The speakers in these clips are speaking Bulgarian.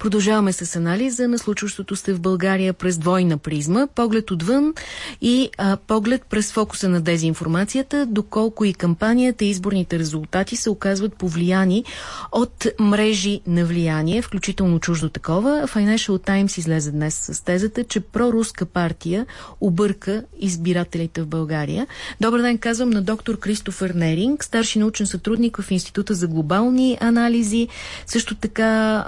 Продължаваме с анализа на случващото се в България през двойна призма, поглед отвън и а, поглед през фокуса на дезинформацията, доколко и кампанията и изборните резултати се оказват повлияни от мрежи на влияние, включително чуждо такова. Financial Times излезе днес с тезата, че проруска партия обърка избирателите в България. Добър ден, казвам на доктор Кристофър Неринг, старши научен сътрудник в Института за глобални анализи, също така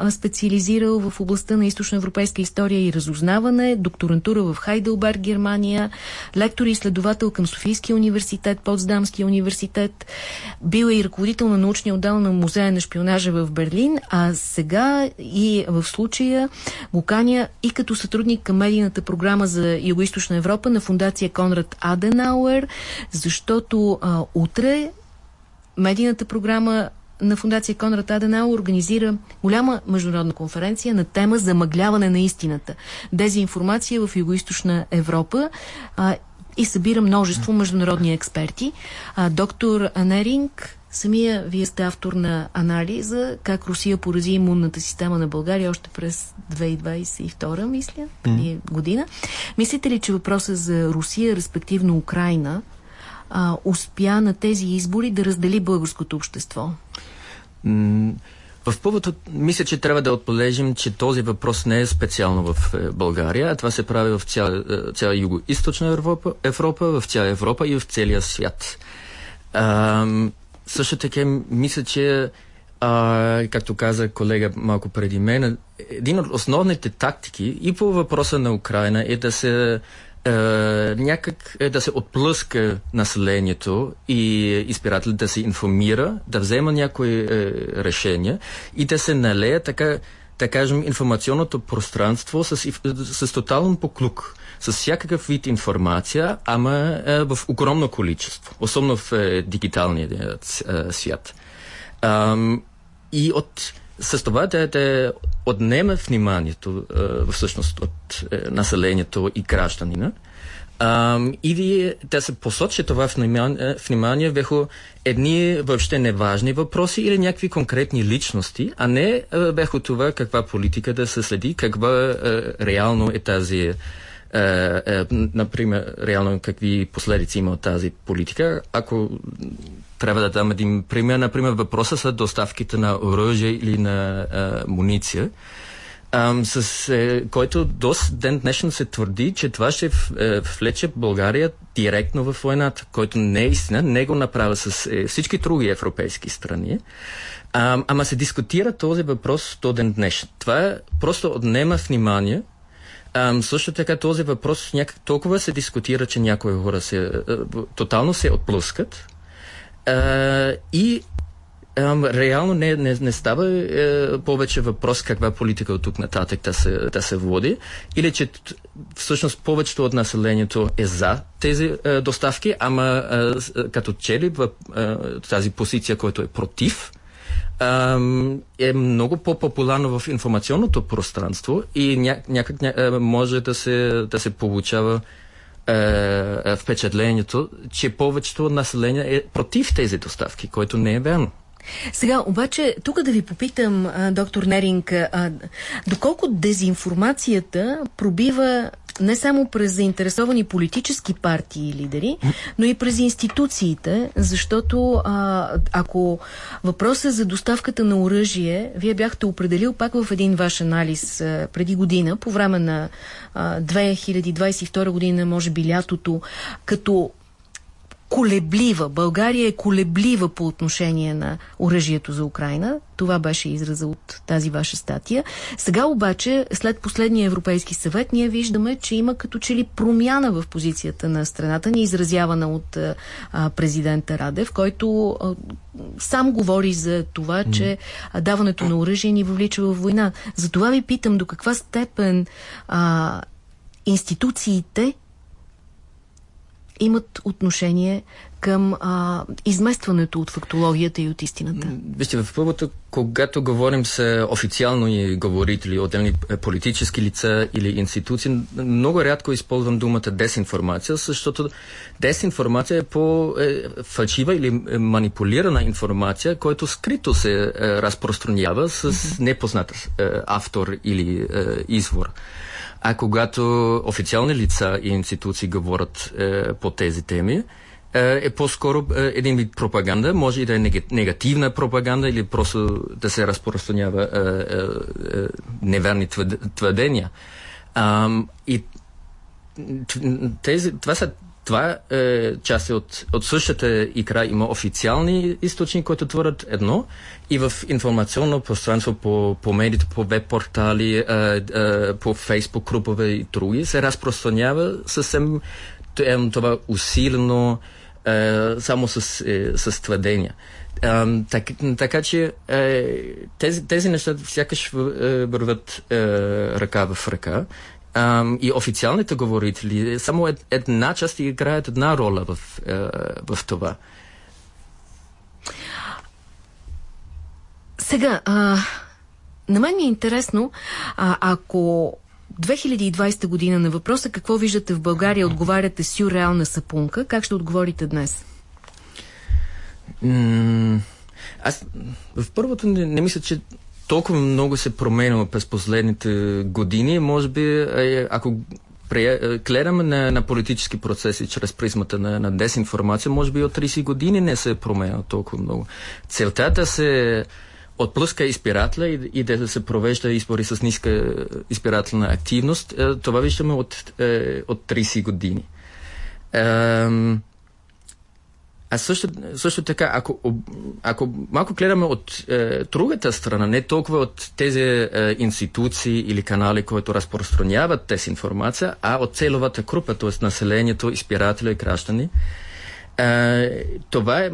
специализирал в областта на източноевропейска история и разузнаване, докторантура в Хайделберг, Германия, лектор и изследовател към Софийския университет, Потсдамския университет, бил е и ръководител на научния отдел на музея на шпионажа в Берлин, а сега и в случая го каня и като сътрудник към медийната програма за Юго-Источна Европа на фундация Конрад Аденауер, защото а, утре медийната програма на фундация Конрад Аденау организира голяма международна конференция на тема замъгляване на истината. Дезинформация в Юго-Источна Европа а, и събира множество международни експерти. А, доктор Анеринг, самия вие сте автор на анализа как Русия порази имунната система на България още през 2022, мисля, преди година. Мислите ли, че въпросът за Русия, респективно Украина, а, успя на тези избори да раздели българското общество? В повод, мисля, че трябва да отбележим, че този въпрос не е специално в е, България, а това се прави в цяла, е, цяла юго-источна Европа, Европа, в цяла Европа и в целия свят. А, също така, мисля, че а, както каза колега малко преди мен, един от основните тактики и по въпроса на Украина е да се е, някак е да се отплъска населението и избирателите да се информира, да взема някои е, решения и да се налея така, да кажем, информационното пространство с, с, тотален поклук, с всякакъв вид информация, ама е, в огромно количество, особено в е, дигиталния е, свят. Е, и от с това да, да отнема вниманието а, всъщност от а, населението и гражданина или да се посочи това внимание, внимание върху едни въобще неважни въпроси или някакви конкретни личности, а не а, върху това каква политика да се следи, каква а, реално е тази е, е, например, реално какви последици има от тази политика. Ако трябва да дам един пример, например, въпроса са доставките на оръжие или на е, муниция, Um, с е, който до ден днешен се твърди, че това ще е, влече България директно в войната, който не е истина, не го направя с всички други европейски страни. Ама се дискутира този въпрос до ден днешен. Това просто отнема внимание Ам, също така този въпрос някак толкова се дискутира, че някои хора се, а, тотално се отплускат. А, и ам, реално не, не, не става е, повече въпрос каква политика от тук нататък да се, да се води, или че всъщност повечето от населението е за тези е, доставки, ама е, като че ли в е, тази позиция, която е против, е много по-популярно в информационното пространство и ня, някак ня, е, може да се, да се получава е, е, впечатлението, че повечето население е против тези доставки, което не е верно. Сега, обаче, тук да ви попитам, доктор Неринг, доколко дезинформацията пробива не само през заинтересовани политически партии и лидери, но и през институциите, защото а, ако въпросът за доставката на оръжие, вие бяхте определил пак в един ваш анализ а, преди година, по време на а, 2022 година, може би лятото, като колеблива. България е колеблива по отношение на оръжието за Украина. Това беше израза от тази ваша статия. Сега обаче, след последния Европейски съвет, ние виждаме, че има като че ли промяна в позицията на страната ни, изразявана от а, президента Радев, който а, сам говори за това, че даването на оръжие ни въвлича в война. Затова ви питам до каква степен а, институциите имат отношение към а, изместването от фактологията и от истината? Вижте, в първото, когато говорим с официални говорители, отделни е, политически лица или институции, много рядко използвам думата дезинформация, защото дезинформация е по-фалшива или манипулирана информация, която скрито се е, разпространява с непознат е, автор или извор. А когато официални лица и институции говорят е, по тези теми, е, е по-скоро е, един вид пропаганда, може и да е негативна пропаганда или просто да се разпространява е, е, е, неверни твърдения. и тези, това са това е част от, от същата игра. Има официални източници, които твърдят едно и в информационно пространство по, по медиите, по веб-портали, е, е, по фейсбук групове и други се разпространява съвсем това усилено е, само с, е, с твърдения. Е, так, така че е, тези, тези неща сякаш върват е, ръка в ръка Um, и официалните говорители само ед, една част играят една роля в, е, в това. Сега, а, на мен ми е интересно, а, ако 2020 година на въпроса какво виждате в България, отговаряте сюрреална сапунка, как ще отговорите днес? аз в първото не, не мисля, че толкова много се променило през последните години. Може би, е, ако е, гледаме на, на политически процеси чрез призмата на, на дезинформация, може би от 30 години не се е променило толкова много. Целта да се отплъска избирателя и, и да се провежда избори с ниска избирателна активност, е, това виждаме от, от 30 години. А също, също така, ако, ако малко гледаме от е, другата страна, не толкова от тези е, институции или канали, които разпространяват тези информация, а от целовата група, т.е. населението, избиратели и граждани, е, това е,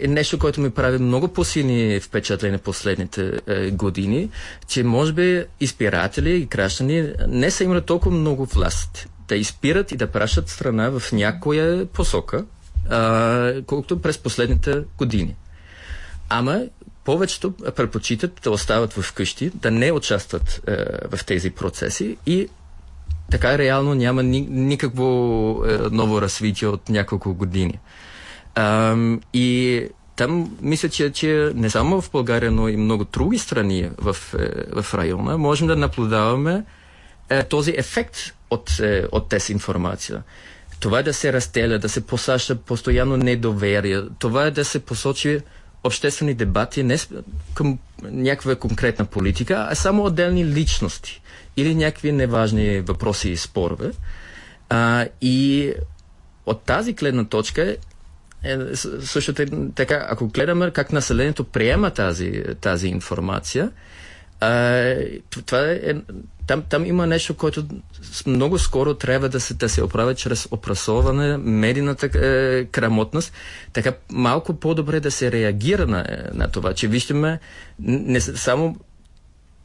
е нещо, което ми прави много по-силни впечатления последните е, години, че може би избиратели и граждани не са имали толкова много власт да изпират и да пращат страна в някоя посока, колкото през последните години. Ама повечето предпочитат да остават в къщи, да не участват е, в тези процеси и така реално няма ни, никакво е, ново развитие от няколко години. А, и там мисля, че, че не само в България, но и много други страни в, е, в района можем да наблюдаваме е, този ефект от, е, от тези информация. Това е да се разделя, да се посаща постоянно недоверие. Това е да се посочи обществени дебати не към някаква конкретна политика, а само отделни личности или някакви неважни въпроси и спорове. А, и от тази гледна точка е, също така, ако гледаме как населението приема тази, тази информация, а, това е, там, там има нещо, което много скоро трябва да се, да се оправя чрез опрасоване, медийната е, грамотност, така малко по-добре да се реагира на, на това, че виждаме не само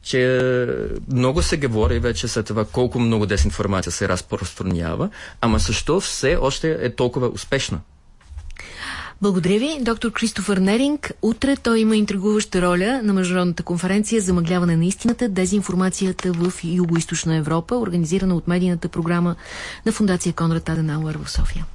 че много се говори вече за това колко много дезинформация се разпространява, ама също все още е толкова успешна. Благодаря ви, доктор Кристофър Неринг. Утре той има интригуваща роля на Международната конференция за мъгляване на истината, дезинформацията в Юго-Источна Европа, организирана от медийната програма на Фундация Конрад Аденауер в София.